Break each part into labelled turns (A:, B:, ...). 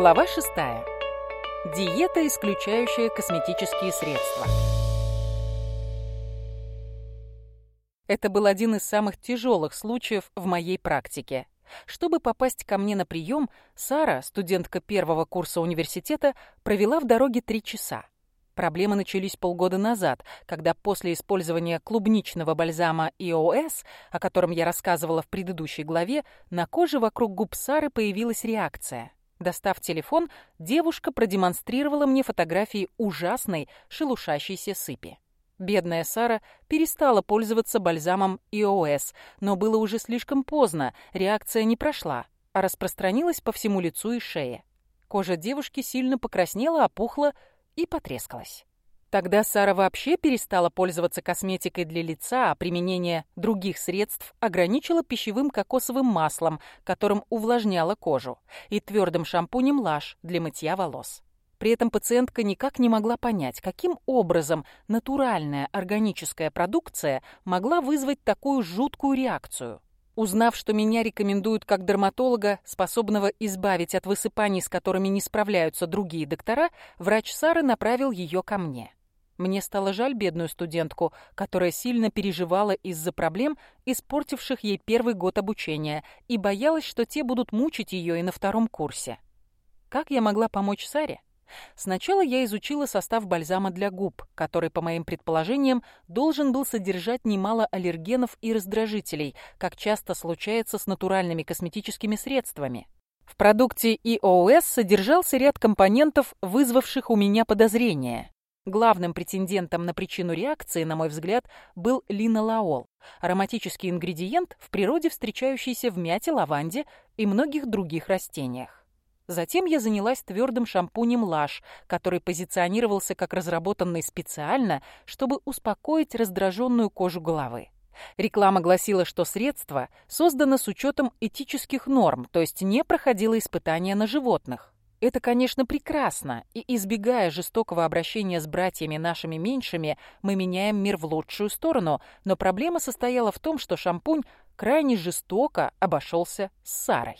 A: Глава 6. Диета, исключающая косметические средства. Это был один из самых тяжелых случаев в моей практике. Чтобы попасть ко мне на прием, Сара, студентка первого курса университета, провела в дороге три часа. Проблемы начались полгода назад, когда после использования клубничного бальзама EOS, о котором я рассказывала в предыдущей главе, на коже вокруг губ Сары появилась реакция – Достав телефон, девушка продемонстрировала мне фотографии ужасной шелушащейся сыпи. Бедная Сара перестала пользоваться бальзамом ИОС, но было уже слишком поздно, реакция не прошла, а распространилась по всему лицу и шее. Кожа девушки сильно покраснела, опухла и потрескалась. Тогда Сара вообще перестала пользоваться косметикой для лица, а применение других средств ограничила пищевым кокосовым маслом, которым увлажняла кожу, и твердым шампунем лаж для мытья волос. При этом пациентка никак не могла понять, каким образом натуральная органическая продукция могла вызвать такую жуткую реакцию. Узнав, что меня рекомендуют как дерматолога, способного избавить от высыпаний, с которыми не справляются другие доктора, врач Сары направил ее ко мне. Мне стало жаль бедную студентку, которая сильно переживала из-за проблем, испортивших ей первый год обучения, и боялась, что те будут мучить ее и на втором курсе. Как я могла помочь Саре? Сначала я изучила состав бальзама для губ, который, по моим предположениям, должен был содержать немало аллергенов и раздражителей, как часто случается с натуральными косметическими средствами. В продукте EOS содержался ряд компонентов, вызвавших у меня подозрения. Главным претендентом на причину реакции, на мой взгляд, был линолаол, ароматический ингредиент, в природе встречающийся в мяте, лаванде и многих других растениях. Затем я занялась твердым шампунем «Лаш», который позиционировался как разработанный специально, чтобы успокоить раздраженную кожу головы. Реклама гласила, что средство создано с учетом этических норм, то есть не проходило испытания на животных. Это, конечно, прекрасно, и избегая жестокого обращения с братьями нашими меньшими, мы меняем мир в лучшую сторону, но проблема состояла в том, что шампунь крайне жестоко обошелся с Сарой.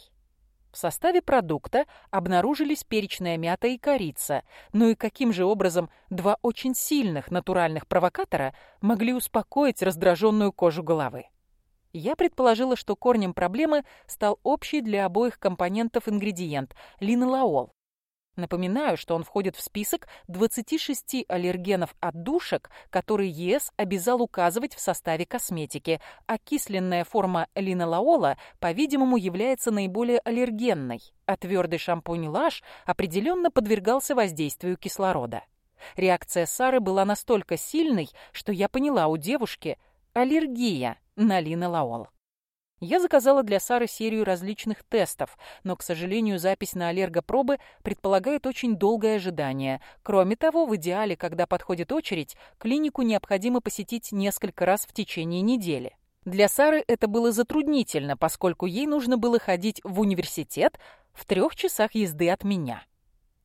A: В составе продукта обнаружились перечная мята и корица, ну и каким же образом два очень сильных натуральных провокатора могли успокоить раздраженную кожу головы. Я предположила, что корнем проблемы стал общий для обоих компонентов ингредиент – линолаол. Напоминаю, что он входит в список 26 аллергенов от душек, которые ЕС обязал указывать в составе косметики. а кисленная форма линолаола, по-видимому, является наиболее аллергенной, а твердый шампунь «Лаш» определенно подвергался воздействию кислорода. Реакция Сары была настолько сильной, что я поняла у девушки – Аллергия на линолеол. Я заказала для Сары серию различных тестов, но, к сожалению, запись на аллергопробы предполагает очень долгое ожидание. Кроме того, в идеале, когда подходит очередь, клинику необходимо посетить несколько раз в течение недели. Для Сары это было затруднительно, поскольку ей нужно было ходить в университет в трех часах езды от меня.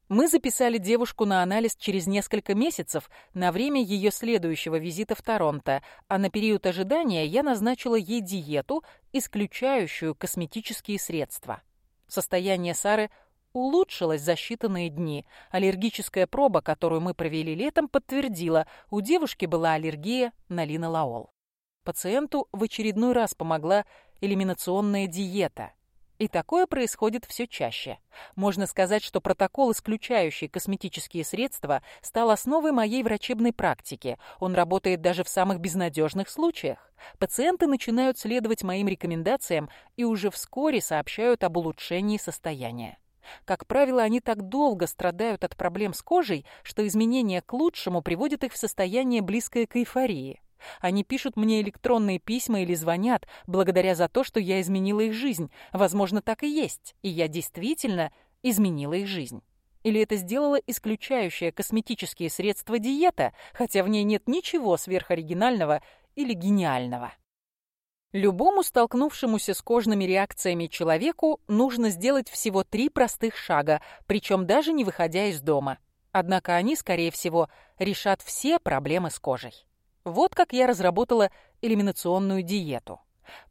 A: Мы записали девушку на анализ через несколько месяцев на время ее следующего визита в Торонто, а на период ожидания я назначила ей диету, исключающую косметические средства. Состояние Сары улучшилось за считанные дни. Аллергическая проба, которую мы провели летом, подтвердила, у девушки была аллергия на линолаол. Пациенту в очередной раз помогла элиминационная диета – и такое происходит все чаще. Можно сказать, что протокол, исключающий косметические средства, стал основой моей врачебной практики. Он работает даже в самых безнадежных случаях. Пациенты начинают следовать моим рекомендациям и уже вскоре сообщают об улучшении состояния. Как правило, они так долго страдают от проблем с кожей, что изменения к лучшему приводят их в состояние близкое к эйфории. Они пишут мне электронные письма или звонят, благодаря за то, что я изменила их жизнь. Возможно, так и есть. И я действительно изменила их жизнь. Или это сделала исключающая косметические средства диета, хотя в ней нет ничего сверхоригинального или гениального. Любому столкнувшемуся с кожными реакциями человеку нужно сделать всего три простых шага, причем даже не выходя из дома. Однако они, скорее всего, решат все проблемы с кожей. Вот как я разработала элиминационную диету.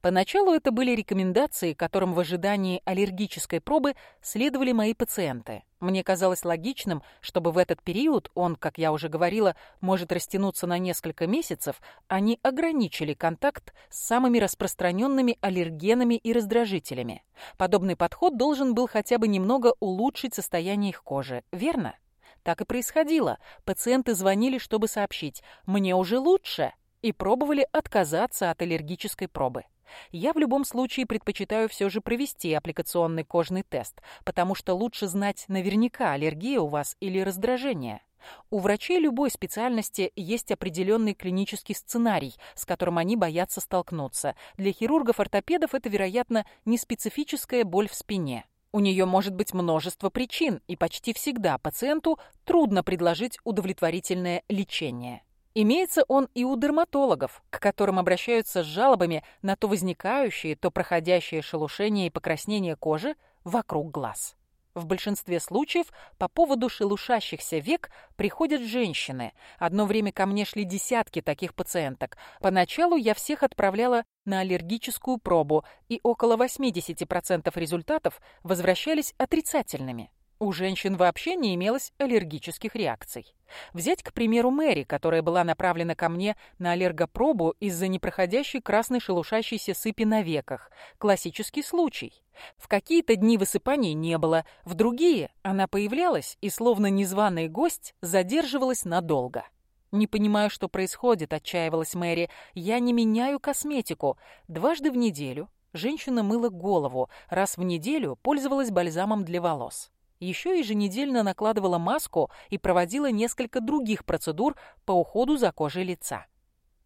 A: Поначалу это были рекомендации, которым в ожидании аллергической пробы следовали мои пациенты. Мне казалось логичным, чтобы в этот период, он, как я уже говорила, может растянуться на несколько месяцев, они ограничили контакт с самыми распространенными аллергенами и раздражителями. Подобный подход должен был хотя бы немного улучшить состояние их кожи, верно? Так и происходило. Пациенты звонили, чтобы сообщить «мне уже лучше» и пробовали отказаться от аллергической пробы. Я в любом случае предпочитаю все же провести аппликационный кожный тест, потому что лучше знать наверняка, аллергия у вас или раздражение. У врачей любой специальности есть определенный клинический сценарий, с которым они боятся столкнуться. Для хирургов-ортопедов это, вероятно, неспецифическая боль в спине. У нее может быть множество причин, и почти всегда пациенту трудно предложить удовлетворительное лечение. Имеется он и у дерматологов, к которым обращаются с жалобами на то возникающее, то проходящее шелушение и покраснение кожи вокруг глаз. В большинстве случаев по поводу шелушащихся век приходят женщины. Одно время ко мне шли десятки таких пациенток. Поначалу я всех отправляла на аллергическую пробу, и около 80% результатов возвращались отрицательными. У женщин вообще не имелось аллергических реакций. Взять, к примеру, Мэри, которая была направлена ко мне на аллергопробу из-за непроходящей красной шелушащейся сыпи на веках. Классический случай. В какие-то дни высыпаний не было, в другие она появлялась и, словно незваный гость, задерживалась надолго. «Не понимаю, что происходит», — отчаивалась Мэри. «Я не меняю косметику. Дважды в неделю женщина мыла голову, раз в неделю пользовалась бальзамом для волос». Еще еженедельно накладывала маску и проводила несколько других процедур по уходу за кожей лица.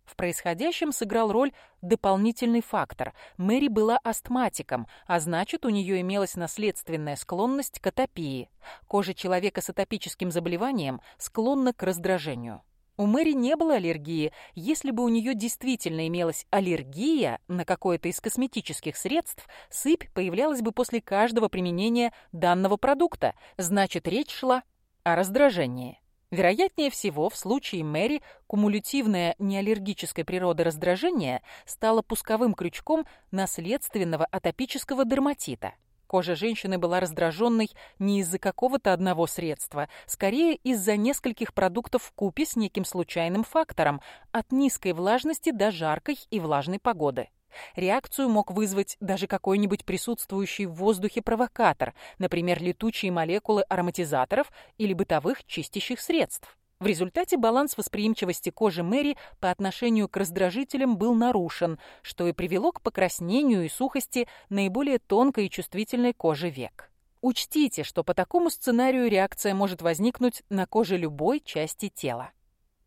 A: В происходящем сыграл роль дополнительный фактор. Мэри была астматиком, а значит, у нее имелась наследственная склонность к атопии. Кожа человека с атопическим заболеванием склонна к раздражению. У Мэри не было аллергии. Если бы у нее действительно имелась аллергия на какое-то из косметических средств, сыпь появлялась бы после каждого применения данного продукта. Значит, речь шла о раздражении. Вероятнее всего, в случае Мэри кумулятивная неаллергической природы раздражения стала пусковым крючком наследственного атопического дерматита – Кожа женщины была раздраженной не из-за какого-то одного средства, скорее из-за нескольких продуктов в купе с неким случайным фактором, от низкой влажности до жаркой и влажной погоды. Реакцию мог вызвать даже какой-нибудь присутствующий в воздухе провокатор, например, летучие молекулы ароматизаторов или бытовых чистящих средств. В результате баланс восприимчивости кожи Мэри по отношению к раздражителям был нарушен, что и привело к покраснению и сухости наиболее тонкой и чувствительной кожи век. Учтите, что по такому сценарию реакция может возникнуть на коже любой части тела.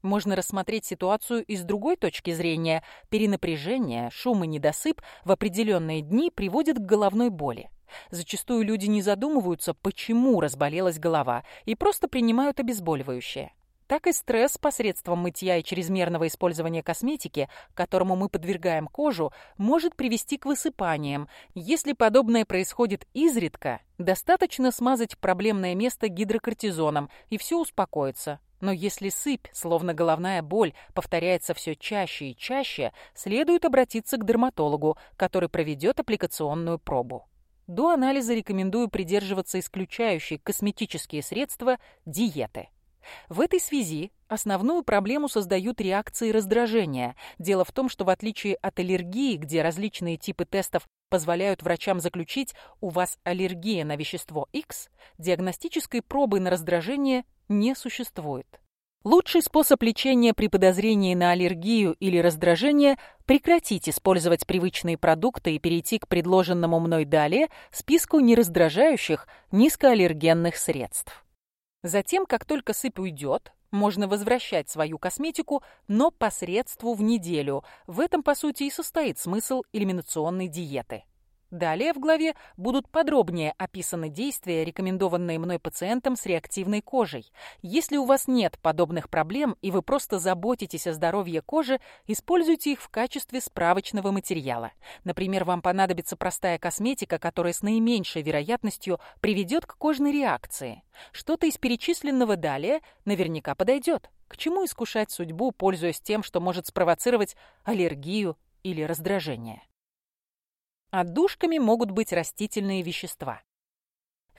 A: Можно рассмотреть ситуацию и с другой точки зрения. Перенапряжение, шум и недосып в определенные дни приводят к головной боли. Зачастую люди не задумываются, почему разболелась голова, и просто принимают обезболивающее так и стресс посредством мытья и чрезмерного использования косметики, которому мы подвергаем кожу, может привести к высыпаниям. Если подобное происходит изредка, достаточно смазать проблемное место гидрокортизоном, и все успокоится. Но если сыпь, словно головная боль, повторяется все чаще и чаще, следует обратиться к дерматологу, который проведет аппликационную пробу. До анализа рекомендую придерживаться исключающей косметические средства диеты. В этой связи основную проблему создают реакции раздражения. Дело в том, что в отличие от аллергии, где различные типы тестов позволяют врачам заключить, у вас аллергия на вещество X, диагностической пробы на раздражение не существует. Лучший способ лечения при подозрении на аллергию или раздражение – прекратить использовать привычные продукты и перейти к предложенному мной далее списку нераздражающих низкоаллергенных средств. Затем, как только сыпь уйдет, можно возвращать свою косметику, но посредству в неделю. В этом, по сути, и состоит смысл элиминационной диеты. Далее в главе будут подробнее описаны действия, рекомендованные мной пациентам с реактивной кожей. Если у вас нет подобных проблем и вы просто заботитесь о здоровье кожи, используйте их в качестве справочного материала. Например, вам понадобится простая косметика, которая с наименьшей вероятностью приведет к кожной реакции. Что-то из перечисленного далее наверняка подойдет. К чему искушать судьбу, пользуясь тем, что может спровоцировать аллергию или раздражение? Отдушками могут быть растительные вещества.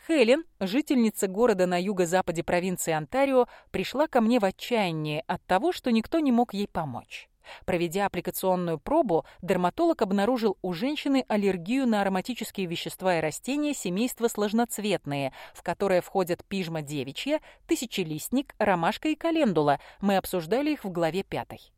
A: Хелен, жительница города на юго-западе провинции Онтарио, пришла ко мне в отчаянии от того, что никто не мог ей помочь. Проведя аппликационную пробу, дерматолог обнаружил у женщины аллергию на ароматические вещества и растения семейства сложноцветные, в которое входят пижма девичья, тысячелистник, ромашка и календула. Мы обсуждали их в главе пятой.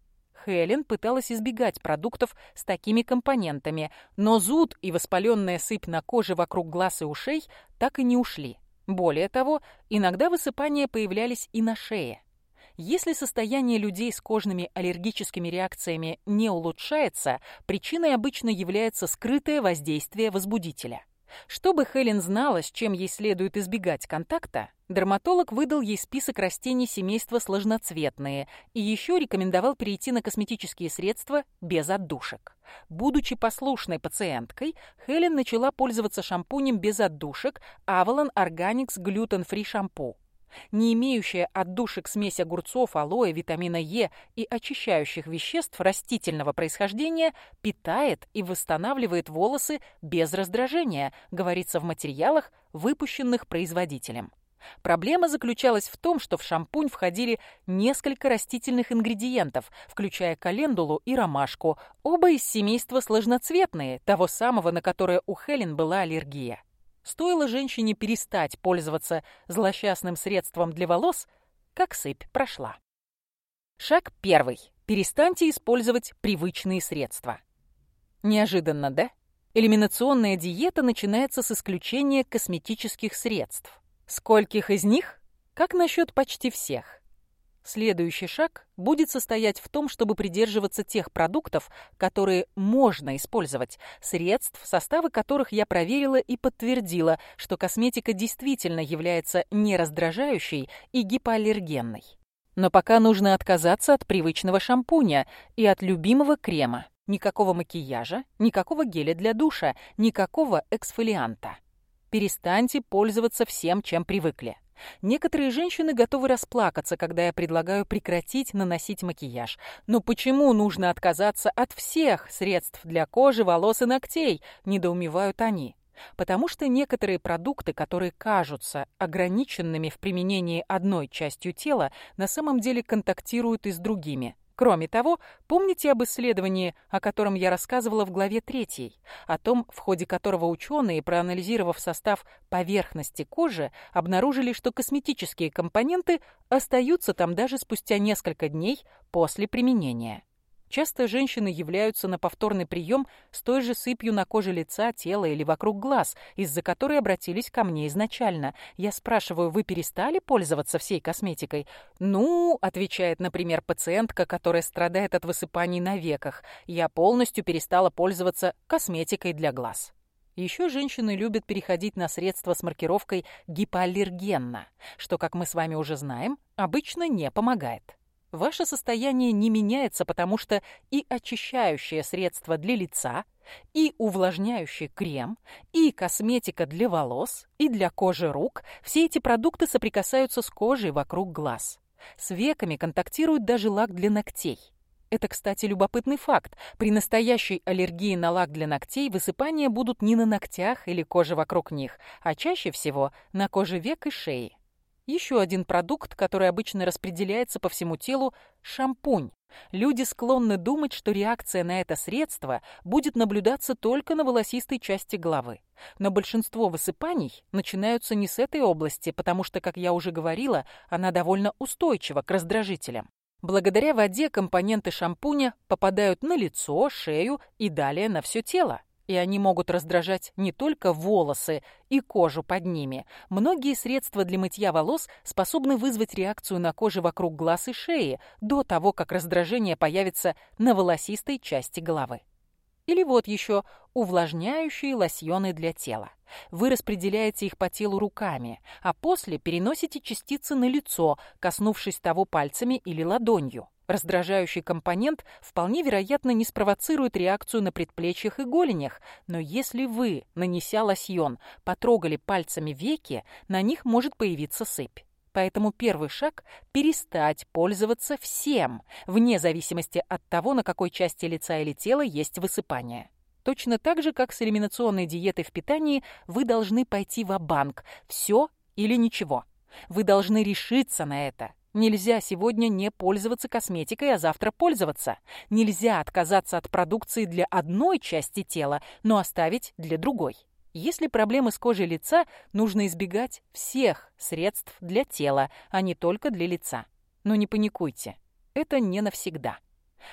A: Хелен пыталась избегать продуктов с такими компонентами, но зуд и воспаленная сыпь на коже вокруг глаз и ушей так и не ушли. Более того, иногда высыпания появлялись и на шее. Если состояние людей с кожными аллергическими реакциями не улучшается, причиной обычно является скрытое воздействие возбудителя. Чтобы Хелен знала, с чем ей следует избегать контакта, дерматолог выдал ей список растений семейства сложноцветные и еще рекомендовал перейти на косметические средства без отдушек. Будучи послушной пациенткой, Хелен начала пользоваться шампунем без отдушек Avalon Organics Gluten Free Shampoo не имеющая отдушек смесь огурцов, алоэ, витамина Е и очищающих веществ растительного происхождения, питает и восстанавливает волосы без раздражения, говорится в материалах, выпущенных производителем. Проблема заключалась в том, что в шампунь входили несколько растительных ингредиентов, включая календулу и ромашку, оба из семейства сложноцветные, того самого, на которое у Хелен была аллергия. Стоило женщине перестать пользоваться злосчастным средством для волос, как сыпь прошла. Шаг первый. Перестаньте использовать привычные средства. Неожиданно, да? Элиминационная диета начинается с исключения косметических средств. Скольких из них? Как насчет почти всех? Следующий шаг будет состоять в том, чтобы придерживаться тех продуктов, которые можно использовать, средств, составы которых я проверила и подтвердила, что косметика действительно является нераздражающей и гипоаллергенной. Но пока нужно отказаться от привычного шампуня и от любимого крема. Никакого макияжа, никакого геля для душа, никакого эксфолианта. Перестаньте пользоваться всем, чем привыкли. Некоторые женщины готовы расплакаться, когда я предлагаю прекратить наносить макияж. Но почему нужно отказаться от всех средств для кожи, волос и ногтей, недоумевают они. Потому что некоторые продукты, которые кажутся ограниченными в применении одной частью тела, на самом деле контактируют и с другими – Кроме того, помните об исследовании, о котором я рассказывала в главе 3, о том, в ходе которого ученые, проанализировав состав поверхности кожи, обнаружили, что косметические компоненты остаются там даже спустя несколько дней после применения. Часто женщины являются на повторный прием с той же сыпью на коже лица, тела или вокруг глаз, из-за которой обратились ко мне изначально. Я спрашиваю, вы перестали пользоваться всей косметикой? «Ну», — отвечает, например, пациентка, которая страдает от высыпаний на веках, «я полностью перестала пользоваться косметикой для глаз». Еще женщины любят переходить на средства с маркировкой гипоаллергенно, что, как мы с вами уже знаем, обычно не помогает ваше состояние не меняется, потому что и очищающее средство для лица, и увлажняющий крем, и косметика для волос, и для кожи рук – все эти продукты соприкасаются с кожей вокруг глаз. С веками контактирует даже лак для ногтей. Это, кстати, любопытный факт. При настоящей аллергии на лак для ногтей высыпания будут не на ногтях или коже вокруг них, а чаще всего на коже век и шеи. Еще один продукт, который обычно распределяется по всему телу – шампунь. Люди склонны думать, что реакция на это средство будет наблюдаться только на волосистой части головы. Но большинство высыпаний начинаются не с этой области, потому что, как я уже говорила, она довольно устойчива к раздражителям. Благодаря воде компоненты шампуня попадают на лицо, шею и далее на все тело и они могут раздражать не только волосы и кожу под ними. Многие средства для мытья волос способны вызвать реакцию на коже вокруг глаз и шеи до того, как раздражение появится на волосистой части головы. Или вот еще увлажняющие лосьоны для тела. Вы распределяете их по телу руками, а после переносите частицы на лицо, коснувшись того пальцами или ладонью. Раздражающий компонент вполне вероятно не спровоцирует реакцию на предплечьях и голенях, но если вы, нанеся лосьон, потрогали пальцами веки, на них может появиться сыпь. Поэтому первый шаг – перестать пользоваться всем, вне зависимости от того, на какой части лица или тела есть высыпание. Точно так же, как с элиминационной диетой в питании, вы должны пойти в банк все или ничего. Вы должны решиться на это, Нельзя сегодня не пользоваться косметикой, а завтра пользоваться. Нельзя отказаться от продукции для одной части тела, но оставить для другой. Если проблемы с кожей лица, нужно избегать всех средств для тела, а не только для лица. Но не паникуйте, это не навсегда.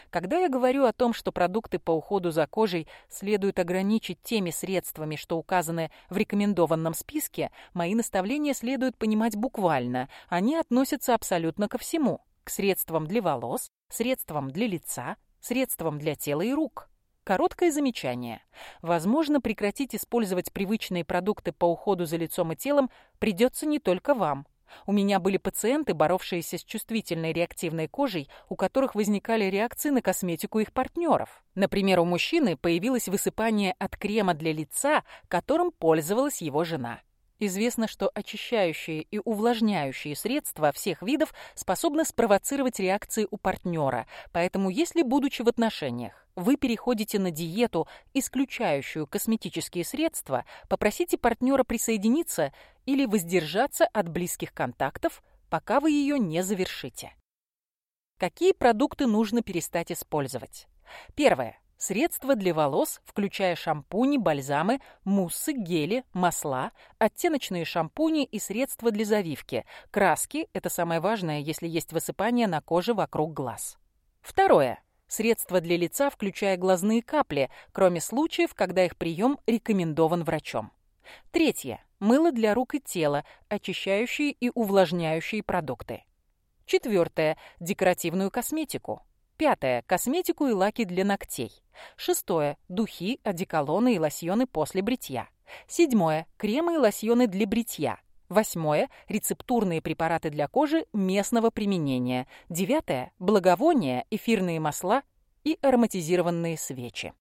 A: Когда я говорю о том, что продукты по уходу за кожей следует ограничить теми средствами, что указаны в рекомендованном списке, мои наставления следует понимать буквально. Они относятся абсолютно ко всему. К средствам для волос, средствам для лица, средствам для тела и рук. Короткое замечание. Возможно, прекратить использовать привычные продукты по уходу за лицом и телом придется не только вам. У меня были пациенты, боровшиеся с чувствительной реактивной кожей, у которых возникали реакции на косметику их партнеров. Например, у мужчины появилось высыпание от крема для лица, которым пользовалась его жена. Известно, что очищающие и увлажняющие средства всех видов способны спровоцировать реакции у партнера, поэтому если, будучи в отношениях, вы переходите на диету, исключающую косметические средства, попросите партнера присоединиться или воздержаться от близких контактов, пока вы ее не завершите. Какие продукты нужно перестать использовать? Первое. Средства для волос, включая шампуни, бальзамы, муссы, гели, масла, оттеночные шампуни и средства для завивки. Краски – это самое важное, если есть высыпание на коже вокруг глаз. Второе. Средства для лица, включая глазные капли, кроме случаев, когда их прием рекомендован врачом. Третье. Мыло для рук и тела, очищающие и увлажняющие продукты. Четвертое. Декоративную косметику. Пятое. Косметику и лаки для ногтей. Шестое. Духи, одеколоны и лосьоны после бритья. Седьмое. Кремы и лосьоны для бритья. Восьмое – рецептурные препараты для кожи местного применения. Девятое – благовония, эфирные масла и ароматизированные свечи.